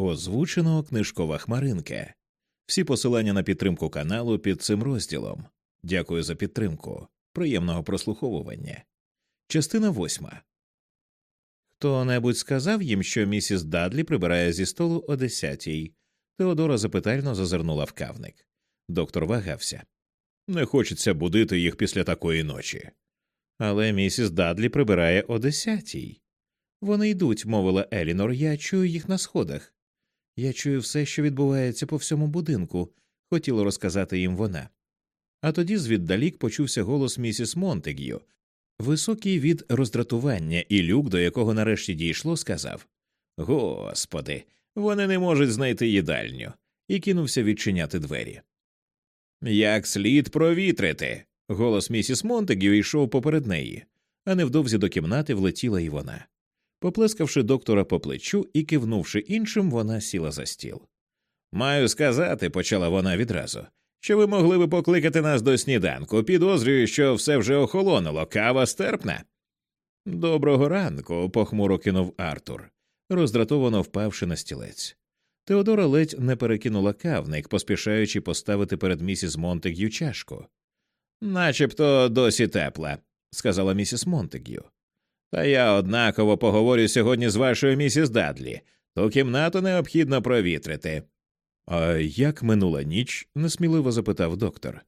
Озвучено книжкова хмаринка. Всі посилання на підтримку каналу під цим розділом. Дякую за підтримку. Приємного прослуховування. Частина восьма. Хто небудь сказав їм, що місіс Дадлі прибирає зі столу о десятій. Теодора запитально зазирнула в кавник. Доктор вагався. Не хочеться будити їх після такої ночі. Але місіс Дадлі прибирає о десятій. Вони йдуть, мовила Елінор, я чую їх на сходах. Я чую все, що відбувається по всьому будинку, хотіла розказати їм вона. А тоді звіддалік почувся голос місіс Монтег'ю, високий від роздратування, і люк, до якого нарешті дійшло, сказав Господи, вони не можуть знайти їдальню, і кинувся відчиняти двері. Як слід провітрити. Голос місіс Монтегю йшов поперед неї, а невдовзі до кімнати влетіла і вона. Поплескавши доктора по плечу і кивнувши іншим, вона сіла за стіл. Маю сказати, почала вона відразу, що ви могли би покликати нас до сніданку. Підозрюю, що все вже охолонуло, кава стерпна. Доброго ранку, похмуро кинув Артур, роздратовано впавши на стілець. Теодора ледь не перекинула кавник, поспішаючи поставити перед місіс Монтег'ю чашку. Начебто досі тепла, сказала місіс Монтег'ю. Та я однаково поговорю сьогодні з вашою місіс Дадлі, то кімнату необхідно провітрити. А як минула ніч? несміливо запитав доктор.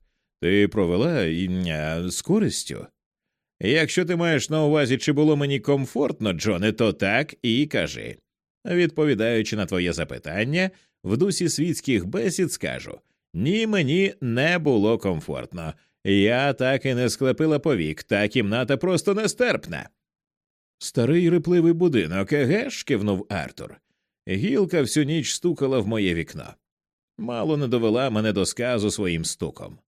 Ти провела а, з користю? Якщо ти маєш на увазі, чи було мені комфортно, Джоне, то так і кажи. Відповідаючи на твоє запитання, в дусі світських бесід скажу ні, мені не було комфортно. Я так і не склепила повік, та кімната просто нестерпна. Старий рипливий будинок, еге ж? кивнув Артур. Гілка всю ніч стукала в моє вікно. Мало не довела мене до сказу своїм стуком.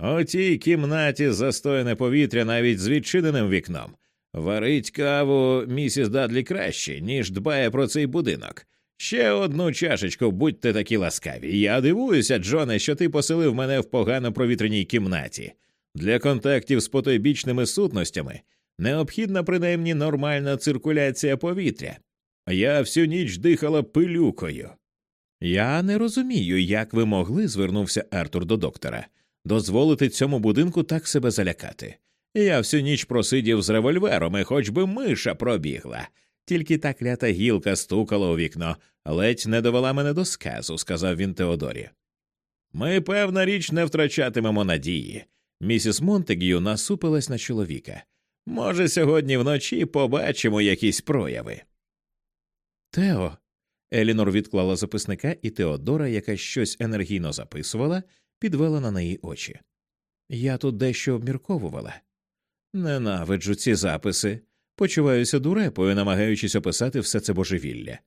У тій кімнаті застояне повітря навіть з відчиненим вікном. Варить каву місіс Дадлі краще, ніж дбає про цей будинок. Ще одну чашечку, будьте такі ласкаві. Я дивуюся, Джоне, що ти поселив мене в погано провітряній кімнаті. Для контактів з потойбічними сутностями необхідна принаймні нормальна циркуляція повітря. Я всю ніч дихала пилюкою. Я не розумію, як ви могли, звернувся Артур до доктора, дозволити цьому будинку так себе залякати. Я всю ніч просидів з револьвером, і хоч би миша пробігла. Тільки та клята гілка стукала у вікно, ледь не довела мене до сказу, сказав він Теодорі. Ми, певна річ, не втрачатимемо надії. Місіс Монтегю насупилась на чоловіка. Може, сьогодні вночі побачимо якісь прояви. Тео. Елінор відклала записника, і Теодора, яка щось енергійно записувала, підвела на неї очі. Я тут дещо обмірковувала. Ненавиджу ці записи. Почуваюся дурепою, намагаючись описати все це божевілля.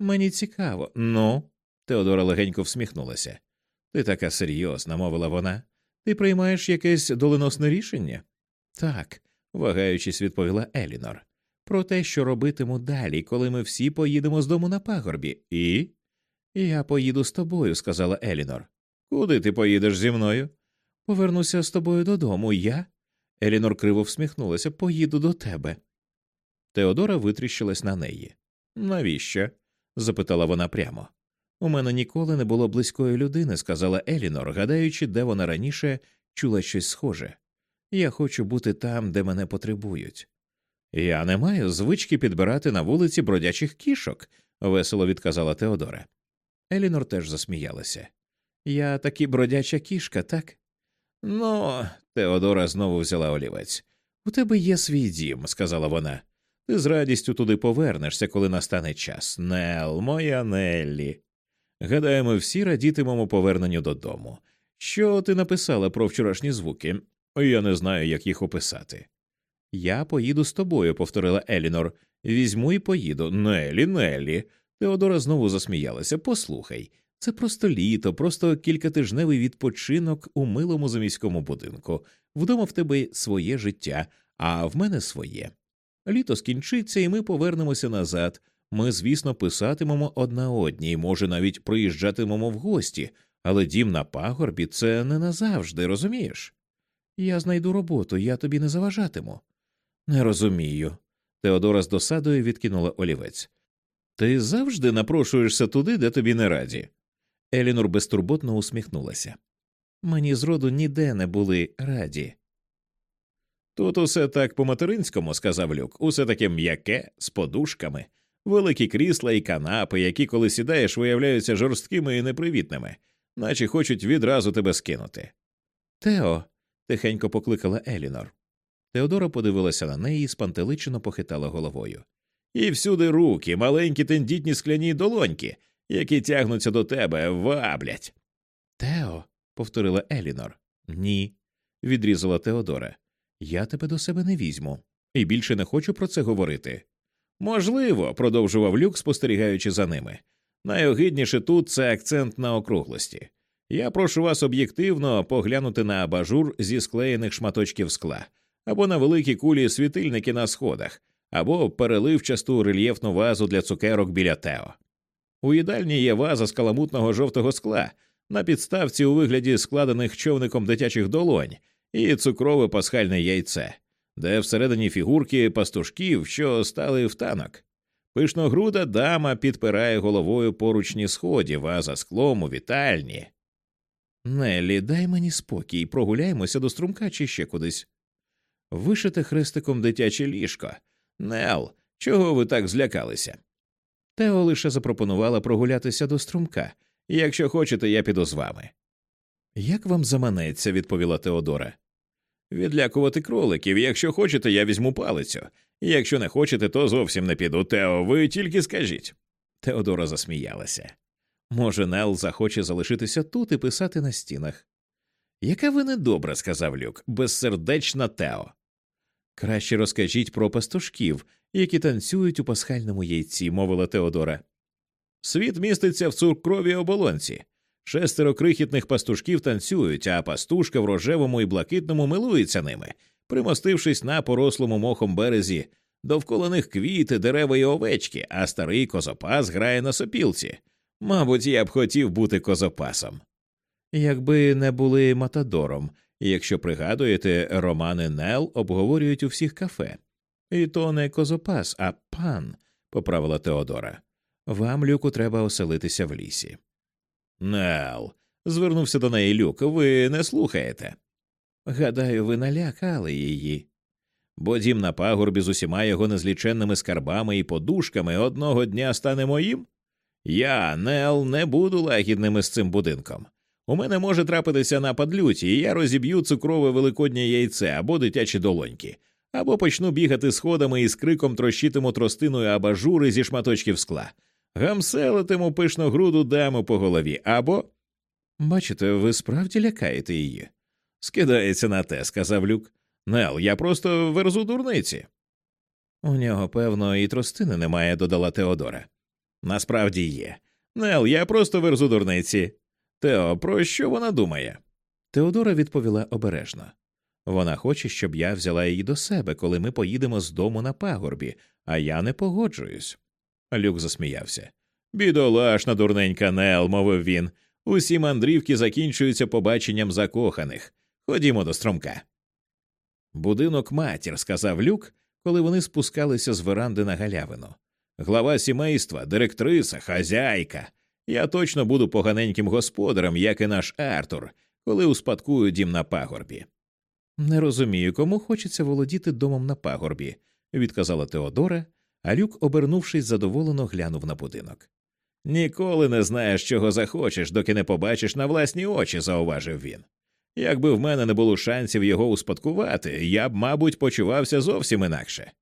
Мені цікаво. Ну, Теодора легенько всміхнулася. Ти така серйозна, мовила вона. Ти приймаєш якесь доленосне рішення? Так, вагаючись, відповіла Елінор. Про те, що робитиму далі, коли ми всі поїдемо з дому на пагорбі, і. Я поїду з тобою, сказала Елінор. Куди ти поїдеш зі мною? Повернуся з тобою додому, я. Елінор криво всміхнулася, поїду до тебе. Теодора витріщилась на неї. Навіщо? запитала вона прямо. У мене ніколи не було близької людини, сказала Елінор, гадаючи, де вона раніше чула щось схоже. Я хочу бути там, де мене потребують. Я не маю звички підбирати на вулиці бродячих кішок, весело відказала Теодора. Елінор теж засміялася. Я таки бродяча кішка, так? Ну, Теодора знову взяла олівець. У тебе є свій дім, сказала вона. Ти з радістю туди повернешся, коли настане час. Нел, моя Неллі. Гадаю, ми всі радітимемо поверненню додому. Що ти написала про вчорашні звуки? Я не знаю, як їх описати. Я поїду з тобою, повторила Елінор. Візьму і поїду. Нелі, Неллі. Теодора знову засміялася. Послухай, це просто літо, просто кількатижневий відпочинок у милому заміському будинку. Вдома в тебе своє життя, а в мене своє. Літо скінчиться, і ми повернемося назад. Ми, звісно, писатимемо одна одній, може, навіть приїжджатимемо в гості, але дім на пагорбі це не назавжди, розумієш? Я знайду роботу, я тобі не заважатиму. Не розумію. Теодора з досадою відкинула олівець. Ти завжди напрошуєшся туди, де тобі не раді. Елінор безтурботно усміхнулася. Мені зроду ніде не були раді. Тут усе так по материнському, сказав люк, усе таке м'яке, з подушками, великі крісла і канапи, які, коли сідаєш, виявляються жорсткими і непривітними, наче хочуть відразу тебе скинути. Тео. Тихенько покликала Елінор. Теодора подивилася на неї і спантеличено похитала головою. І всюди руки, маленькі тендітні скляні долоньки, які тягнуться до тебе, ваблять. Тео, повторила Елінор. Ні, відрізала Теодора. Я тебе до себе не візьму, і більше не хочу про це говорити. Можливо, продовжував люк, спостерігаючи за ними. Найогидніше тут це акцент на округлості. Я прошу вас об'єктивно поглянути на абажур зі склеєних шматочків скла, або на великі кулі світильники на сходах, або переливчасту рельєфну вазу для цукерок біля Тео. У їдальні є ваза з каламутного жовтого скла на підставці у вигляді складених човником дитячих долонь і цукрове пасхальне яйце, де всередині фігурки пастушків, що стали в танок. Пишногруда дама підпирає головою поручні сходів, а за склом у вітальні. Нелі, дай мені спокій, прогуляємося до струмка чи ще кудись. Вишите хрестиком дитяче ліжко. Нел, чого ви так злякалися? Тео лише запропонувала прогулятися до струмка, якщо хочете, я піду з вами. Як вам заманеться, відповіла Теодора. Відлякувати кроликів. Якщо хочете, я візьму палицю. Якщо не хочете, то зовсім не піду. Тео, ви тільки скажіть. Теодора засміялася. Може, Нел захоче залишитися тут і писати на стінах. Яка ви недобра, сказав Люк, безсердечна Тео. Краще розкажіть про пастушків, які танцюють у пасхальному яйці, мовила Теодора. Світ міститься в цукровій оболонці. Шестеро крихітних пастушків танцюють, а пастушка в рожевому і блакитному милується ними, примостившись на порослому мохом березі, довкола них квіти, дерева і овечки, а старий козопас грає на сопілці. Мабуть, я б хотів бути козопасом. Якби не були матадором, якщо пригадуєте, романи Нел обговорюють у всіх кафе. І то не козопас, а пан, поправила Теодора. Вам, люку, треба оселитися в лісі. Нел, звернувся до неї люк, ви не слухаєте. Гадаю, ви налякали її. Бо дім на пагорбі з усіма його незліченними скарбами і подушками одного дня стане моїм? Я, Нел, не буду лагідним із цим будинком. У мене може трапитися напад люті, і я розіб'ю цукрове великоднє яйце або дитячі долоньки, або почну бігати сходами і з криком трощитиму тростиною абажури зі шматочків скла, гамселитиму пишногруду даму по голові, або. Бачите, ви справді лякаєте її. Скидається на те, сказав люк. Нел, я просто верзу дурниці. У нього, певно, і тростини немає, додала Теодора. Насправді є. Нел, я просто верзу дурниці. Тео, про що вона думає? Теодора відповіла обережно. Вона хоче, щоб я взяла її до себе, коли ми поїдемо з дому на пагорбі, а я не погоджуюсь. Люк засміявся. Бідолашна дурненька Нел, мовив він. Усі мандрівки закінчуються побаченням закоханих. Ходімо до стромка. Будинок матір, сказав люк, коли вони спускалися з веранди на галявину. Глава сімейства, директриса, хазяйка. Я точно буду поганеньким господарем, як і наш Артур, коли успадкую дім на пагорбі. Не розумію, кому хочеться володіти домом на пагорбі, відказала Теодора, а люк, обернувшись, задоволено глянув на будинок. Ніколи не знаєш, чого захочеш, доки не побачиш на власні очі, зауважив він. Якби в мене не було шансів його успадкувати, я б, мабуть, почувався зовсім інакше.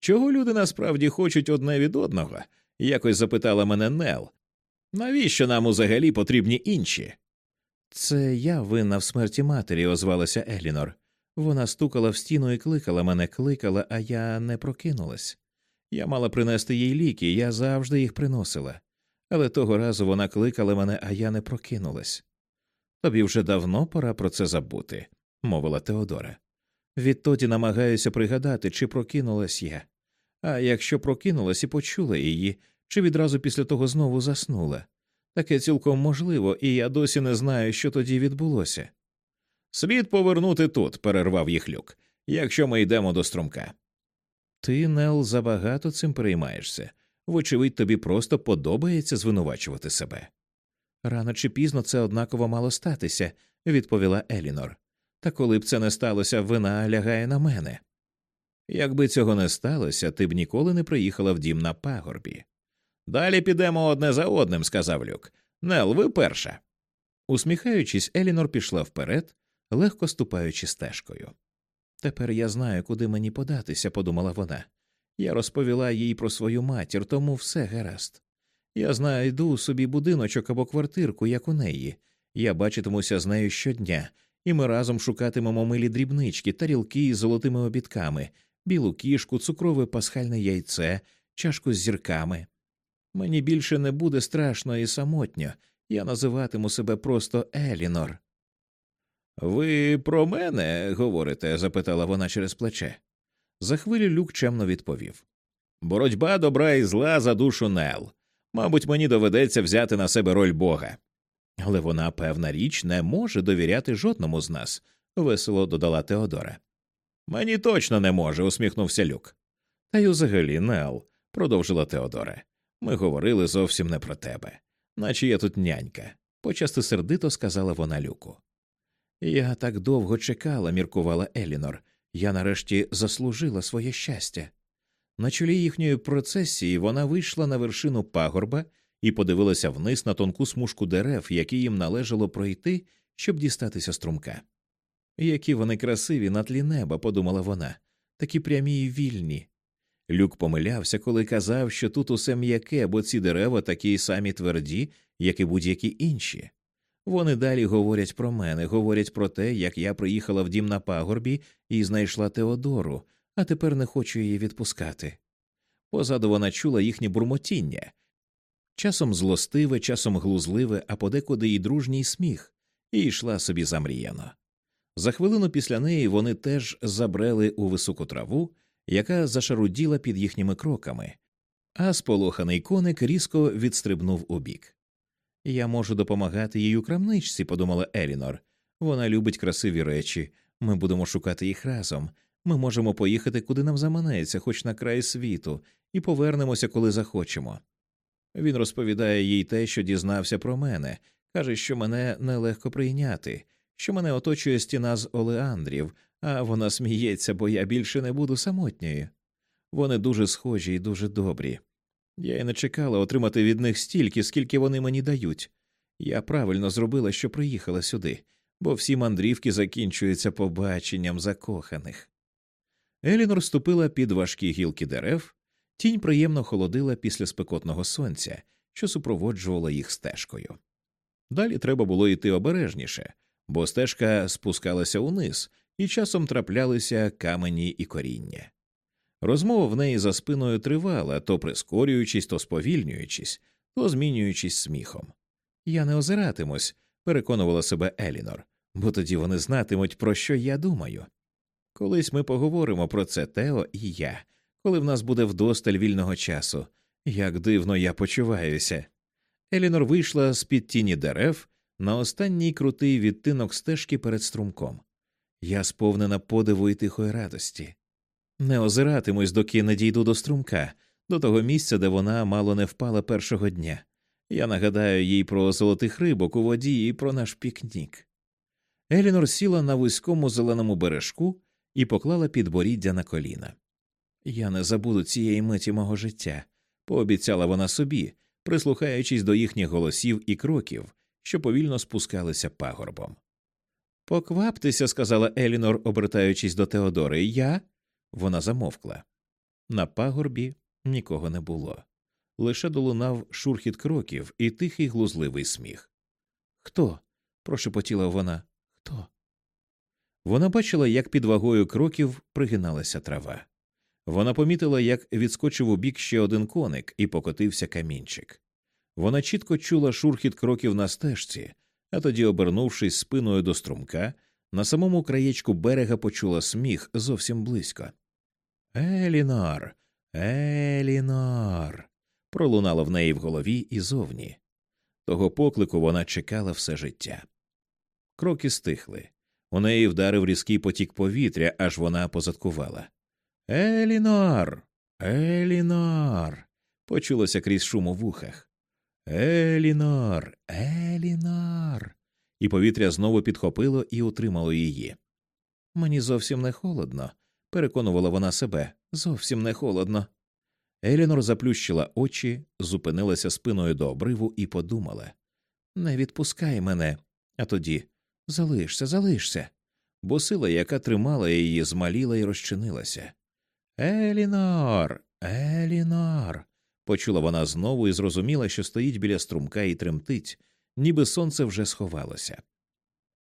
Чого люди насправді хочуть одне від одного? якось запитала мене Нел. Навіщо нам взагалі потрібні інші? Це я винна в смерті матері, озвалася Елінор. Вона стукала в стіну і кликала мене, кликала, а я не прокинулась. Я мала принести їй ліки, я завжди їх приносила. Але того разу вона кликала мене, а я не прокинулась. Тобі вже давно пора про це забути, мовила Теодора. Відтоді намагаюся пригадати, чи прокинулась я. А якщо прокинулась і почула її, чи відразу після того знову заснула. Таке цілком можливо, і я досі не знаю, що тоді відбулося. Слід повернути тут, перервав їх люк, якщо ми йдемо до струмка. Ти, Нел, забагато цим переймаєшся. Вочевидь, тобі просто подобається звинувачувати себе. Рано чи пізно це однаково мало статися, відповіла Елінор. Та коли б це не сталося, вина лягає на мене. Якби цього не сталося, ти б ніколи не приїхала в дім на пагорбі. Далі підемо одне за одним, сказав Люк. Нел, ви перша. Усміхаючись, Елінор пішла вперед, легко ступаючи стежкою. Тепер я знаю, куди мені податися, подумала вона. Я розповіла їй про свою матір, тому все гаразд. Я знайду собі будиночок або квартирку, як у неї. Я бачитимуся з нею щодня, і ми разом шукатимемо милі дрібнички, тарілки із золотими обідками, білу кішку, цукрове пасхальне яйце, чашку з зірками. Мені більше не буде страшно і самотньо, я називатиму себе просто Елінор. Ви про мене говорите? запитала вона через плече. За хвилю люк чемно відповів Боротьба добра і зла за душу Нел. Мабуть, мені доведеться взяти на себе роль Бога. Але вона, певна річ, не може довіряти жодному з нас, весело додала Теодора. Мені точно не може, усміхнувся люк. Та й взагалі, Нел, продовжила Теодора. Ми говорили зовсім не про тебе, наче я тут нянька, почасти сердито сказала вона люку. Я так довго чекала, міркувала Елінор. Я нарешті заслужила своє щастя. На чолі їхньої процесії вона вийшла на вершину пагорба і подивилася вниз на тонку смужку дерев, які їм належало пройти, щоб дістатися струмка. Які вони красиві на тлі неба, подумала вона, такі прямі й вільні. Люк помилявся, коли казав, що тут усе м'яке, бо ці дерева такі самі тверді, як і будь-які інші. Вони далі говорять про мене, говорять про те, як я приїхала в дім на пагорбі і знайшла Теодору, а тепер не хочу її відпускати. Позаду вона чула їхнє бурмотіння часом злостиве, часом глузливе, а подекуди й дружній сміх, і йшла собі замріяно. За хвилину після неї вони теж забрели у високу траву, яка зашаруділа під їхніми кроками, а сполоханий коник різко відстрибнув убік. Я можу допомагати їй у крамничці, подумала Елінор. Вона любить красиві речі, ми будемо шукати їх разом. Ми можемо поїхати куди нам заманеться, хоч на край світу, і повернемося, коли захочемо. Він розповідає їй те, що дізнався про мене, каже, що мене нелегко прийняти, що мене оточує стіна з Олеандрів, а вона сміється, бо я більше не буду самотньою. Вони дуже схожі і дуже добрі. Я й не чекала отримати від них стільки, скільки вони мені дають. Я правильно зробила, що приїхала сюди, бо всі мандрівки закінчуються побаченням закоханих. Елінор ступила під важкі гілки дерев, тінь приємно холодила після спекотного сонця, що супроводжувала їх стежкою. Далі треба було йти обережніше, бо стежка спускалася униз, і часом траплялися камені і коріння. Розмова в неї за спиною тривала, то прискорюючись, то сповільнюючись, то змінюючись сміхом. Я не озиратимусь, переконувала себе Елінор, бо тоді вони знатимуть, про що я думаю. Колись ми поговоримо про це Тео і я, коли в нас буде вдосталь вільного часу. Як дивно я почуваюся. Елінор вийшла з під тіні дерев на останній крутий відтинок стежки перед струмком. Я сповнена подиву і тихої радості. Не озиратимусь, доки не дійду до струмка, до того місця, де вона мало не впала першого дня. Я нагадаю їй про золотих рибок у воді і про наш пікнік. Елінор сіла на вузькому зеленому бережку і поклала підборіддя на коліна. Я не забуду цієї миті мого життя, пообіцяла вона собі, прислухаючись до їхніх голосів і кроків, що повільно спускалися пагорбом. Покваптеся, сказала Елінор, обертаючись до Теодори. Я. Вона замовкла. На пагорбі нікого не було. Лише долунав шурхіт кроків і тихий глузливий сміх. Хто? прошепотіла вона. Хто? Вона бачила, як під вагою кроків пригиналася трава. Вона помітила, як відскочив у бік ще один коник і покотився камінчик. Вона чітко чула шурхіт кроків на стежці, а тоді, обернувшись спиною до струмка, на самому краєчку берега почула сміх зовсім близько. Елінор, Елінор. пролунало в неї в голові і зовні. Того поклику вона чекала все життя. Кроки стихли. У неї вдарив різкий потік повітря, аж вона позадкувала. Елінор, Елінор. почулося крізь шум у вухах. Елінор, Елінор. І повітря знову підхопило і утримало її. Мені зовсім не холодно, переконувала вона себе, зовсім не холодно. Елінор заплющила очі, зупинилася спиною до обриву і подумала Не відпускай мене, а тоді залишся, залишся, бо сила, яка тримала її, змаліла і розчинилася. Елінор, Елінор. Почула вона знову і зрозуміла, що стоїть біля струмка і тремтить, ніби сонце вже сховалося.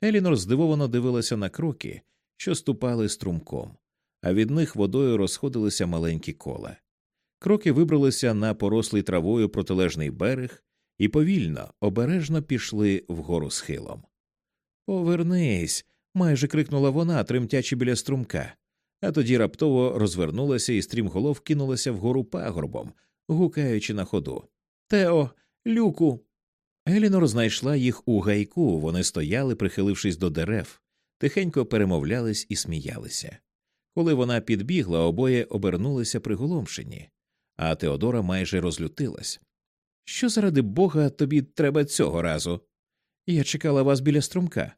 Елінор здивовано дивилася на кроки, що ступали струмком, а від них водою розходилися маленькі кола. Кроки вибралися на порослий травою протилежний берег і повільно, обережно пішли вгору схилом. Повернись. майже крикнула вона, тремтячи біля струмка, а тоді раптово розвернулася і стрімголов кинулася вгору пагорбом, гукаючи на ходу. Тео, люку. Елінор знайшла їх у гайку, вони стояли, прихилившись до дерев, тихенько перемовлялись і сміялися. Коли вона підбігла, обоє обернулися приголомшені, а Теодора майже розлютилась. Що заради бога тобі треба цього разу? Я чекала вас біля струмка.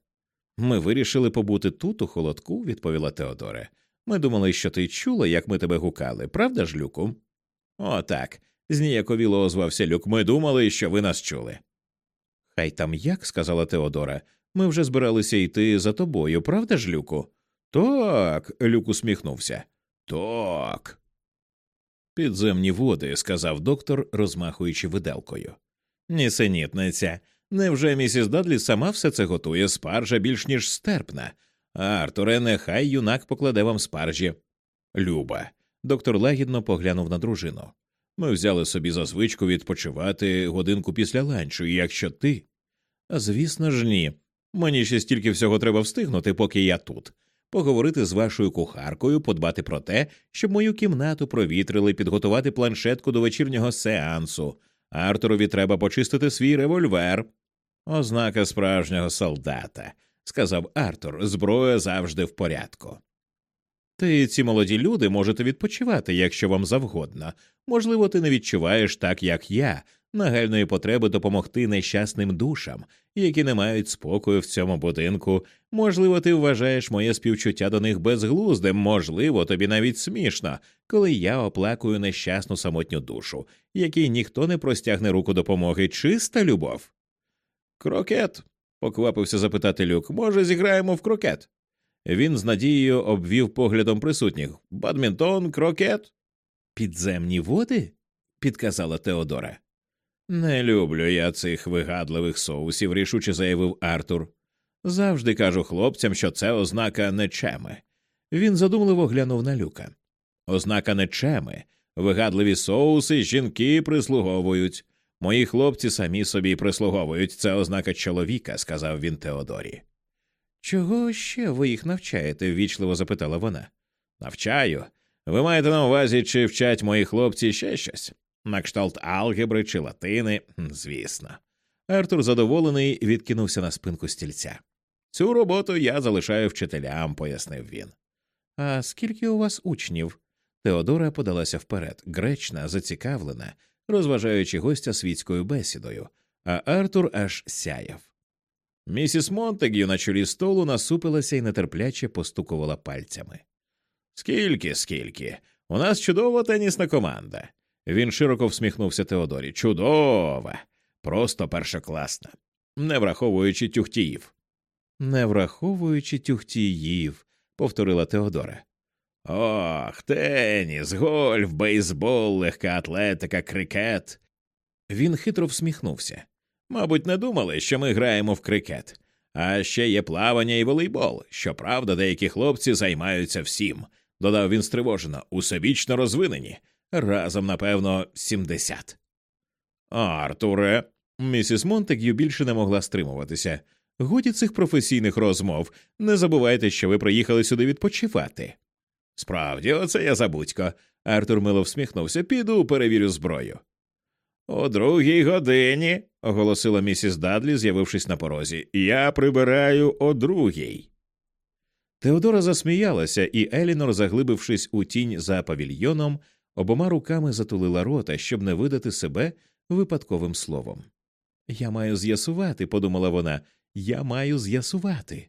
Ми вирішили побути тут, у холодку, відповіла Теодоре. Ми думали, що ти чула, як ми тебе гукали, правда ж, Люку? «О, так», – зніяковіло озвався Люк. Ми думали, що ви нас чули. Хай там як, сказала Теодора. Ми вже збиралися йти за тобою, правда ж, Люку? Так. Люк усміхнувся. Так. Підземні води, сказав доктор, розмахуючи виделкою. Нісенітниця. Невже місіс Дадлі сама все це готує спаржа більш ніж стерпна? Артуре, нехай юнак покладе вам спаржі. Люба. Доктор лагідно поглянув на дружину. Ми взяли собі за звичку відпочивати годинку після ланчу, і якщо ти. Звісно ж, ні. Мені ще стільки всього треба встигнути, поки я тут. Поговорити з вашою кухаркою, подбати про те, щоб мою кімнату провітрили, підготувати планшетку до вечірнього сеансу. Артурові треба почистити свій револьвер. Ознака справжнього солдата, сказав Артур, зброя завжди в порядку. Ти ці молоді люди можете відпочивати, якщо вам завгодно. Можливо, ти не відчуваєш так, як я, нагальної потреби допомогти нещасним душам, які не мають спокою в цьому будинку. Можливо, ти вважаєш моє співчуття до них безглуздим, можливо, тобі навіть смішно, коли я оплакую нещасну самотню душу, якій ніхто не простягне руку допомоги. Чиста любов. Крокет. Поквапився запитати люк. Може, зіграємо в крокет? Він з надією обвів поглядом присутніх Бадмінтон, крокет. Підземні води? підказала Теодора. Не люблю я цих вигадливих соусів, рішуче заявив Артур. Завжди кажу хлопцям, що це ознака нечеми. Він задумливо глянув на люка. Ознака нечеми, вигадливі соуси, жінки прислуговують. Мої хлопці самі собі прислуговують. Це ознака чоловіка, сказав він Теодорі. Чого ще ви їх навчаєте? ввічливо запитала вона. Навчаю. Ви маєте на увазі, чи вчать мої хлопці ще щось? На кшталт алгебри чи латини, звісно. Артур задоволений відкинувся на спинку стільця. Цю роботу я залишаю вчителям, пояснив він. А скільки у вас учнів? Теодора подалася вперед, гречна, зацікавлена, розважаючи гостя світською бесідою, а Артур аж сяяв. Місіс Монтегю на чолі столу насупилася і нетерпляче постукувала пальцями. Скільки, скільки? У нас чудова тенісна команда. Він широко всміхнувся Теодорі. Чудова, просто першокласна, не враховуючи тюхтіїв. Не враховуючи тюхтіїв, повторила Теодора. Ох, теніс, гольф, бейсбол, легка атлетика, крикет. Він хитро всміхнувся. Мабуть, не думали, що ми граємо в крикет. А ще є плавання і волейбол. Щоправда, деякі хлопці займаються всім, додав він стривожено, усебічно розвинені, разом, напевно, сімдесят. Артуре, місіс Монтег'ю більше не могла стримуватися. Годі цих професійних розмов. Не забувайте, що ви приїхали сюди відпочивати. Справді, оце я забудько. Артур мило всміхнувся. Піду перевірю зброю. О другій годині, оголосила місіс Дадлі, з'явившись на порозі. Я прибираю о другій. Теодора засміялася, і Елінор, заглибившись у тінь за павільйоном, Обома руками затулила рота, щоб не видати себе випадковим словом. Я маю з'ясувати, подумала вона, я маю з'ясувати.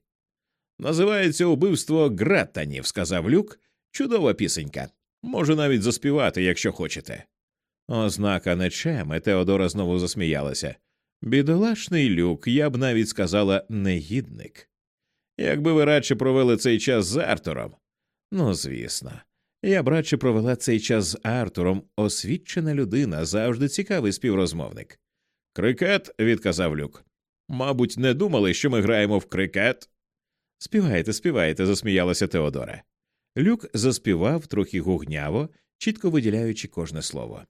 Називається убивство Граттанів, сказав Люк. Чудова пісенька. Можу навіть заспівати, якщо хочете. Ознака нечеми, Теодора знову засміялася. Бідолашний люк, я б навіть сказала негідник. Якби ви радше провели цей час з Артуром. Ну, звісно, я б радше провела цей час з Артуром, освічена людина, завжди цікавий співрозмовник. Крикет, відказав люк. Мабуть, не думали, що ми граємо в крикет. Співайте, співайте, засміялася Теодора. Люк заспівав трохи гугняво, чітко виділяючи кожне слово.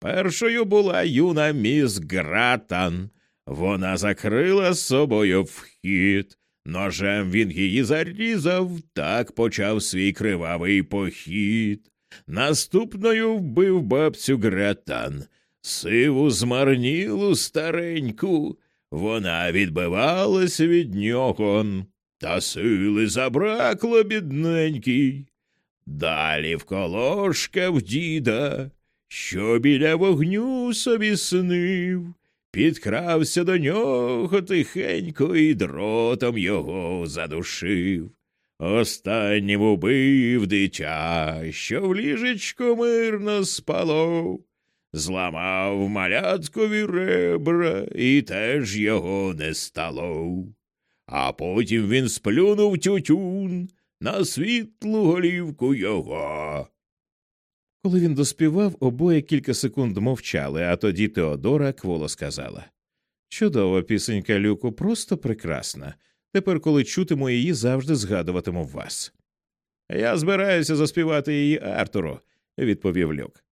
Першою була юна міс Гратан. Вона закрила собою вхід. Ножем він її зарізав, так почав свій кривавий похід. Наступною вбив бабцю Гратан, сиву змарнілу стареньку. Вона відбивалась від нього, та сили забракло бідненький. Далі вколошка в діда що біля вогню собі снив, підкрався до нього тихенько і дротом його задушив. Останнім убив дитя, що в ліжечко мирно спало, зламав маляткові ребра, і теж його не стало. А потім він сплюнув тютюн на світлу голівку його. Коли він доспівав, обоє кілька секунд мовчали, а тоді Теодора кволо сказала Чудова пісенька, Люку, просто прекрасна. Тепер, коли чутиму її, завжди згадуватиму вас. Я збираюся заспівати її Артуру, відповів Люк.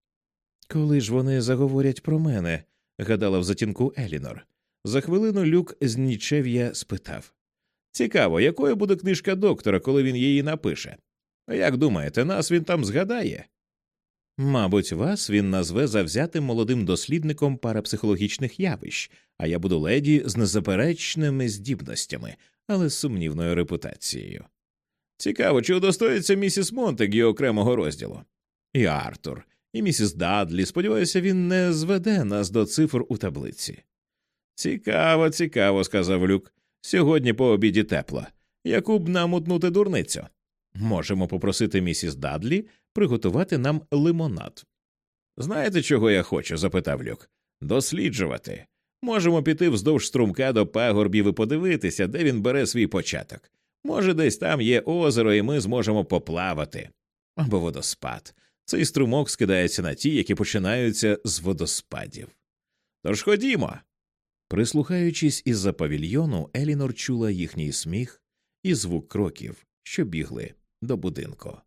Коли ж вони заговорять про мене, гадала в затінку Елінор. За хвилину Люк з нічев'я спитав Цікаво, якою буде книжка доктора, коли він її напише? Як думаєте, нас він там згадає? Мабуть, вас він назве завзятим молодим дослідником парапсихологічних явищ, а я буду леді з незаперечними здібностями, але з сумнівною репутацією. Цікаво, чи удостоїться місіс Монтегі окремого розділу. І Артур, і місіс Дадлі, сподіваюся, він не зведе нас до цифр у таблиці. Цікаво, цікаво, сказав Люк. Сьогодні по обіді тепло. Яку б нам утнути дурницю? Можемо попросити місіс Дадлі приготувати нам лимонад. Знаєте, чого я хочу? запитав Люк. Досліджувати. Можемо піти вздовж струмка до пагорбів і подивитися, де він бере свій початок. Може, десь там є озеро, і ми зможемо поплавати. Або водоспад. Цей струмок скидається на ті, які починаються з водоспадів. Тож ходімо. Прислухаючись із за павільйону, Елінор чула їхній сміх і звук кроків, що бігли до будинку.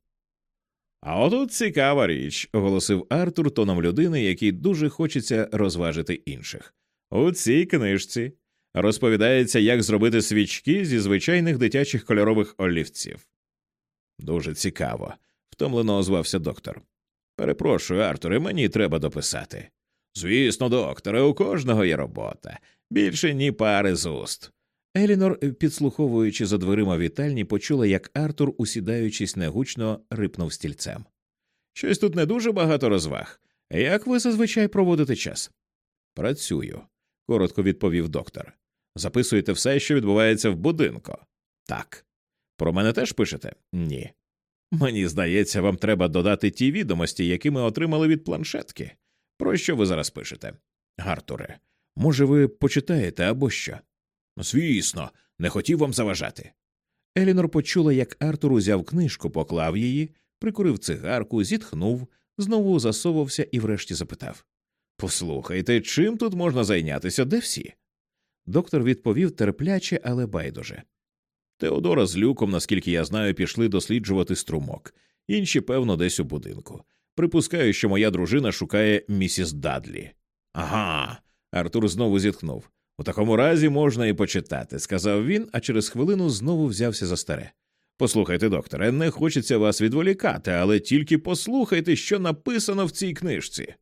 А отут цікава річ, оголосив Артур тоном людини, який дуже хочеться розважити інших. У цій книжці розповідається, як зробити свічки зі звичайних дитячих кольорових олівців. Дуже цікаво, втомлено озвався доктор. Перепрошую, Артуре, мені треба дописати. Звісно, докторе, у кожного є робота. Більше ні пари з уст. Елінор, підслуховуючи за дверима вітальні, почула, як Артур, усідаючись негучно, рипнув стільцем. Щось тут не дуже багато розваг. Як ви зазвичай проводите час? Працюю, коротко відповів доктор. Записуєте все, що відбувається в будинку. Так. Про мене теж пишете? Ні. Мені здається, вам треба додати ті відомості, які ми отримали від планшетки. Про що ви зараз пишете? Артуре, може, ви почитаєте або що? Звісно, не хотів вам заважати. Елінор почула, як Артур узяв книжку, поклав її, прикурив цигарку, зітхнув, знову засовався і врешті запитав Послухайте, чим тут можна зайнятися, де всі? Доктор відповів терпляче, але байдуже. Теодора з люком, наскільки я знаю, пішли досліджувати струмок, інші, певно, десь у будинку. Припускаю, що моя дружина шукає місіс Дадлі. Ага. Артур знову зітхнув. У такому разі можна і почитати, сказав він, а через хвилину знову взявся за старе. Послухайте, докторе, не хочеться вас відволікати, але тільки послухайте, що написано в цій книжці.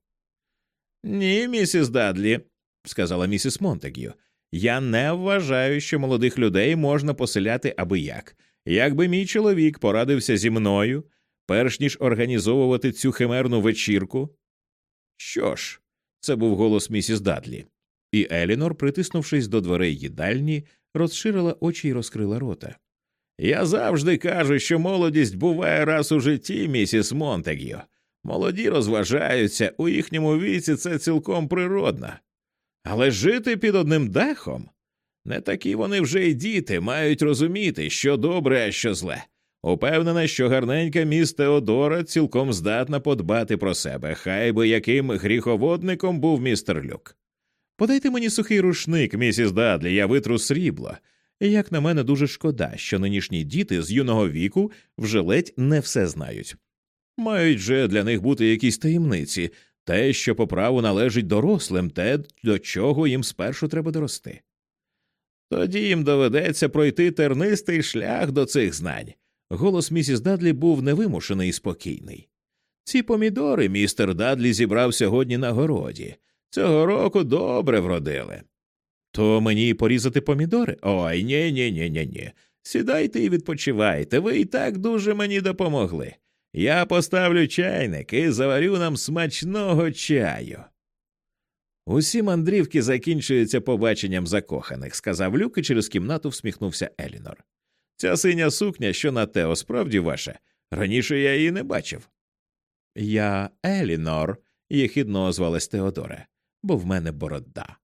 Ні, місіс Дадлі, сказала місіс Монтегю, я не вважаю, що молодих людей можна поселяти аби як. Якби мій чоловік порадився зі мною, перш ніж організовувати цю химерну вечірку? Що ж, це був голос місіс Дадлі, і Елінор, притиснувшись до дверей їдальні, розширила очі й розкрила рота. Я завжди кажу, що молодість буває раз у житті, місіс Монтег'ю. Молоді розважаються, у їхньому віці це цілком природно. Але жити під одним дахом не такі вони вже й діти, мають розуміти, що добре, а що зле. Упевнена, що гарненька міс Теодора цілком здатна подбати про себе, хай би яким гріховодником був містер Люк. Подайте мені сухий рушник, місіс Дадлі, я витру срібло. І як на мене дуже шкода, що нинішні діти з юного віку вже ледь не все знають. Мають же для них бути якісь таємниці, те, що по праву належить дорослим, те, до чого їм спершу треба дорости. Тоді їм доведеться пройти тернистий шлях до цих знань. Голос місіс Дадлі був невимушений і спокійний. Ці помідори містер Дадлі зібрав сьогодні на городі. Цього року добре вродили. То мені порізати помідори? Ой ні, ні, ні, ні, ні. Сідайте і відпочивайте, ви і так дуже мені допомогли. Я поставлю чайник і заварю нам смачного чаю. Усі мандрівки закінчуються побаченням закоханих, сказав Люк і через кімнату всміхнувся Елінор. Ця синя сукня, що на Тео, справді ваша. Раніше я її не бачив. Я Елінор, єхідно озвалась Теодора, бо в мене борода.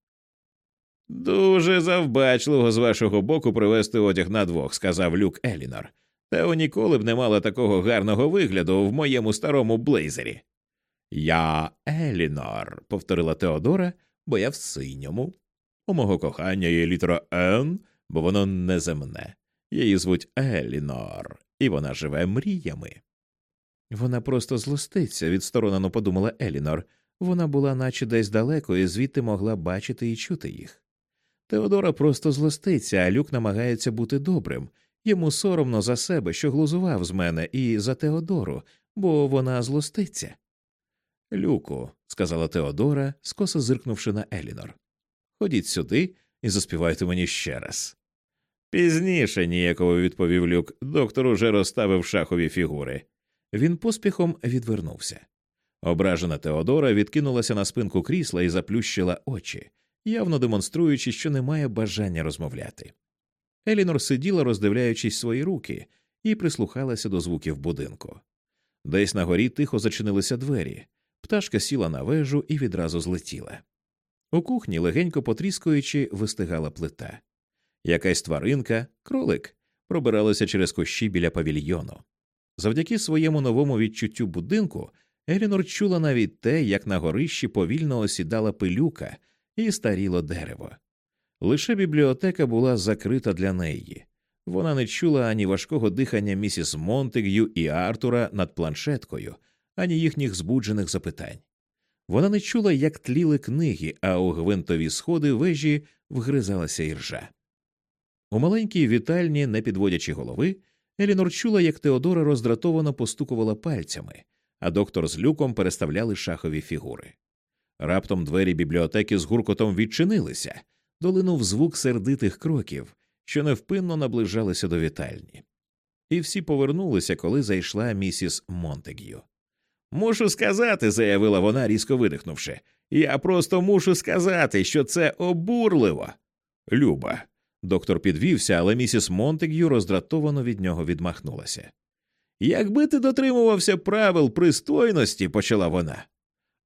Дуже завбачливо з вашого боку привезти одяг на двох, сказав Люк Елінор. Тео ніколи б не мала такого гарного вигляду в моєму старому блейзері. Я Елінор, повторила Теодора, бо я в синьому. У мого кохання є літера Н, бо воно неземне. Її звуть Елінор, і вона живе мріями. Вона просто злоститься, відсторонено подумала Елінор. Вона була наче десь далеко, і звідти могла бачити і чути їх. Теодора просто злоститься, а люк намагається бути добрим. Йому соромно за себе, що глузував з мене, і за Теодору, бо вона злоститься. Люку, сказала Теодора, скоса зиркнувши на Елінор. Ходіть сюди і заспівайте мені ще раз. Пізніше, ніяково відповів люк, доктор уже розставив шахові фігури. Він поспіхом відвернувся. Ображена Теодора відкинулася на спинку крісла і заплющила очі, явно демонструючи, що не має бажання розмовляти. Елінор сиділа, роздивляючись свої руки, і прислухалася до звуків будинку. Десь на горі тихо зачинилися двері, пташка сіла на вежу і відразу злетіла. У кухні, легенько потріскуючи, вистигала плита. Якась тваринка, кролик, пробиралася через кущі біля павільйону. Завдяки своєму новому відчуттю будинку Елінор чула навіть те, як на горищі повільно осідала пилюка і старіло дерево. Лише бібліотека була закрита для неї. Вона не чула ані важкого дихання місіс Монтег'ю і Артура над планшеткою, ані їхніх збуджених запитань. Вона не чула, як тліли книги, а у гвинтові сходи вежі вгризалася іржа. У маленькій вітальні, не підводячи голови, Елінор чула, як Теодора роздратовано постукувала пальцями, а доктор з люком переставляли шахові фігури. Раптом двері бібліотеки з гуркотом відчинилися, долинув звук сердитих кроків, що невпинно наближалися до вітальні. І всі повернулися, коли зайшла місіс Монтег'ю. Мушу сказати, заявила вона, різко видихнувши. Я просто мушу сказати, що це обурливо. Люба. Доктор підвівся, але місіс Монтег'ю роздратовано від нього відмахнулася. Якби ти дотримувався правил пристойності, почала вона.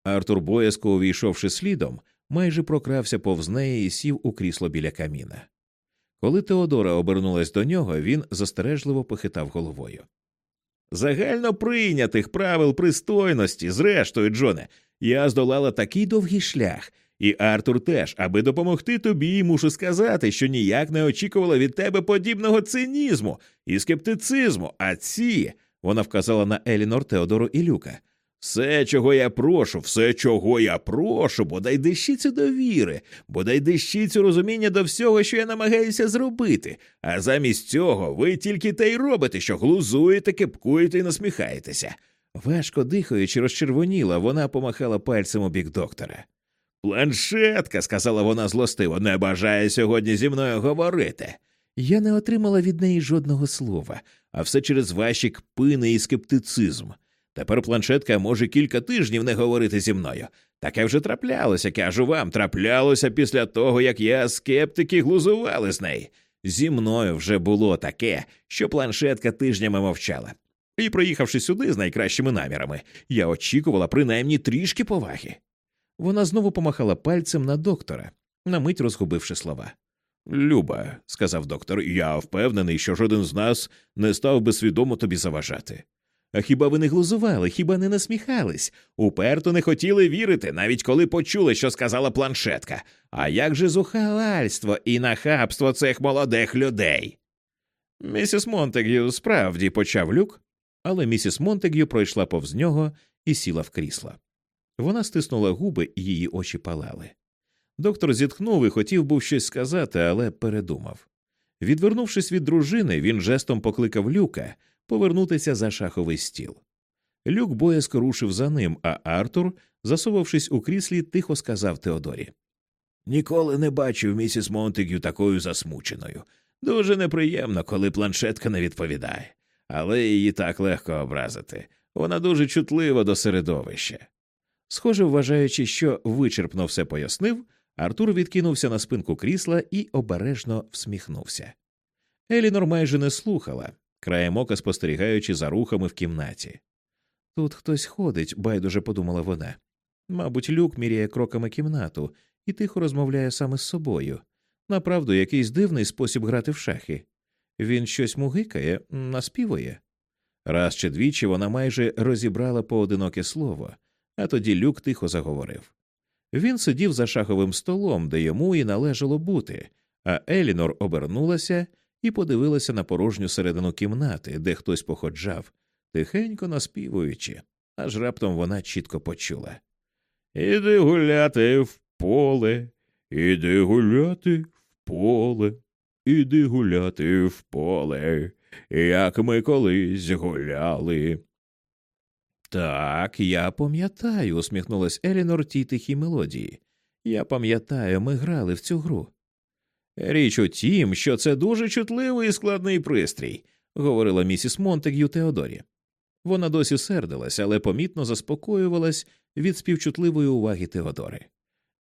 Артур боязко, увійшовши слідом, майже прокрався повз неї і сів у крісло біля каміна. Коли Теодора обернулась до нього, він застережливо похитав головою. Загально прийнятих правил пристойності, зрештою, Джоне, я здолала такий довгий шлях, і Артур теж, аби допомогти тобі, мушу сказати, що ніяк не очікувала від тебе подібного цинізму і скептицизму, а ці. Вона вказала на Елінор Теодору і Люка. Все, чого я прошу, все, чого я прошу, бодай дещицю довіри, бодай дещицю розуміння до всього, що я намагаюся зробити. А замість цього ви тільки те й робите, що глузуєте, кепкуєте і насміхаєтеся. Важко дихаючи, розчервоніла, вона помахала пальцем у бік доктора. Планшетка, сказала вона злостиво, не бажає сьогодні зі мною говорити. Я не отримала від неї жодного слова, а все через ваші кпини і скептицизм. Тепер планшетка може кілька тижнів не говорити зі мною. Таке вже траплялося, кажу вам, траплялося після того, як я скептики глузували з неї. Зі мною вже було таке, що планшетка тижнями мовчала. І, приїхавши сюди з найкращими намірами, я очікувала принаймні трішки поваги. Вона знову помахала пальцем на доктора, на мить розгубивши слова. Люба, сказав доктор, я впевнений, що жоден з нас не став би свідомо тобі заважати. А хіба ви не глузували, хіба не насміхались? Уперто не хотіли вірити, навіть коли почули, що сказала планшетка. А як же зухвальство і нахабство цих молодих людей? Місіс Монтегю справді почав люк, але місіс Монтегю пройшла повз нього і сіла в крісло. Вона стиснула губи, і її очі палали. Доктор зітхнув і хотів був щось сказати, але передумав. Відвернувшись від дружини, він жестом покликав люка повернутися за шаховий стіл. Люк боязко рушив за ним, а Артур, засовавшись у кріслі, тихо сказав Теодорі Ніколи не бачив місіс Монтегю такою засмученою. Дуже неприємно, коли планшетка не відповідає, але її так легко образити. Вона дуже чутлива до середовища. Схоже, вважаючи, що вичерпно все пояснив, Артур відкинувся на спинку крісла і обережно всміхнувся. Елінор майже не слухала, краєм ока спостерігаючи за рухами в кімнаті. Тут хтось ходить, байдуже подумала вона. Мабуть, люк міряє кроками кімнату і тихо розмовляє саме з собою. Направду, якийсь дивний спосіб грати в шахи. Він щось мугикає, наспівує. Раз чи двічі вона майже розібрала поодиноке слово, а тоді люк тихо заговорив. Він сидів за шаховим столом, де йому і належало бути, а Елінор обернулася і подивилася на порожню середину кімнати, де хтось походжав, тихенько наспівуючи, аж раптом вона чітко почула Іди гуляти в поле, іди гуляти в поле, іди гуляти в поле, як ми колись гуляли. Так, я пам'ятаю, усміхнулась Елінор тій тихій мелодії. Я пам'ятаю, ми грали в цю гру. Річ у тім, що це дуже чутливий і складний пристрій, говорила місіс Монтег'ю Теодорі. Вона досі сердилась, але помітно заспокоювалась від співчутливої уваги Теодори.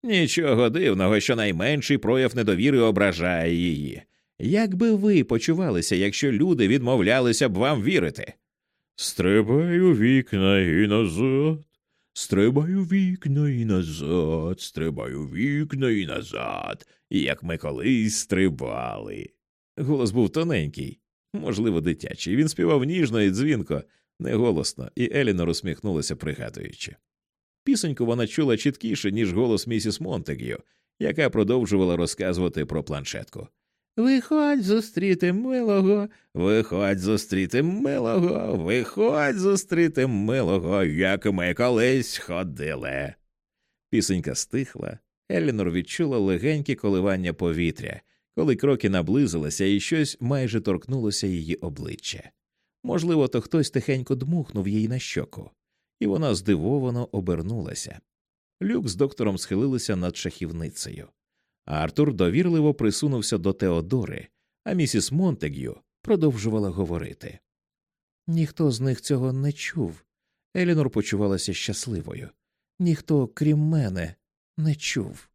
Нічого дивного, що найменший прояв недовіри ображає її. Як би ви почувалися, якщо люди відмовлялися б вам вірити? Стрибаю вікна і назад, стрибаю вікна і назад, стрибаю вікна і назад, як ми колись стрибали. Голос був тоненький, можливо, дитячий. Він співав ніжно і дзвінко, неголосно, і Елінор усміхнулася, пригадуючи. Пісеньку вона чула чіткіше, ніж голос місіс Монтег'ю, яка продовжувала розказувати про планшетку. Виходь зустріти милого, виходь зустріти милого, виходь зустріти милого, як ми колись ходили. Пісенька стихла. Елінор відчула легенькі коливання повітря, коли кроки наблизилися і щось майже торкнулося її обличчя. Можливо, то хтось тихенько дмухнув їй на щоку, і вона здивовано обернулася. Люк з доктором схилилися над шахівницею. Артур довірливо присунувся до Теодори, а місіс Монтег'ю продовжувала говорити. Ніхто з них цього не чув. Елінор почувалася щасливою. Ніхто, крім мене, не чув.